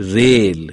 rail